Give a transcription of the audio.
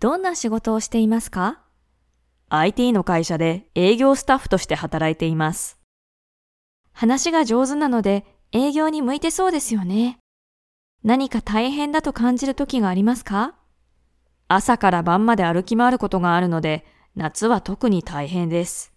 どんな仕事をしていますか ?IT の会社で営業スタッフとして働いています。話が上手なので営業に向いてそうですよね。何か大変だと感じる時がありますか？朝から晩まで歩き回ることがあるので、夏は特に大変です。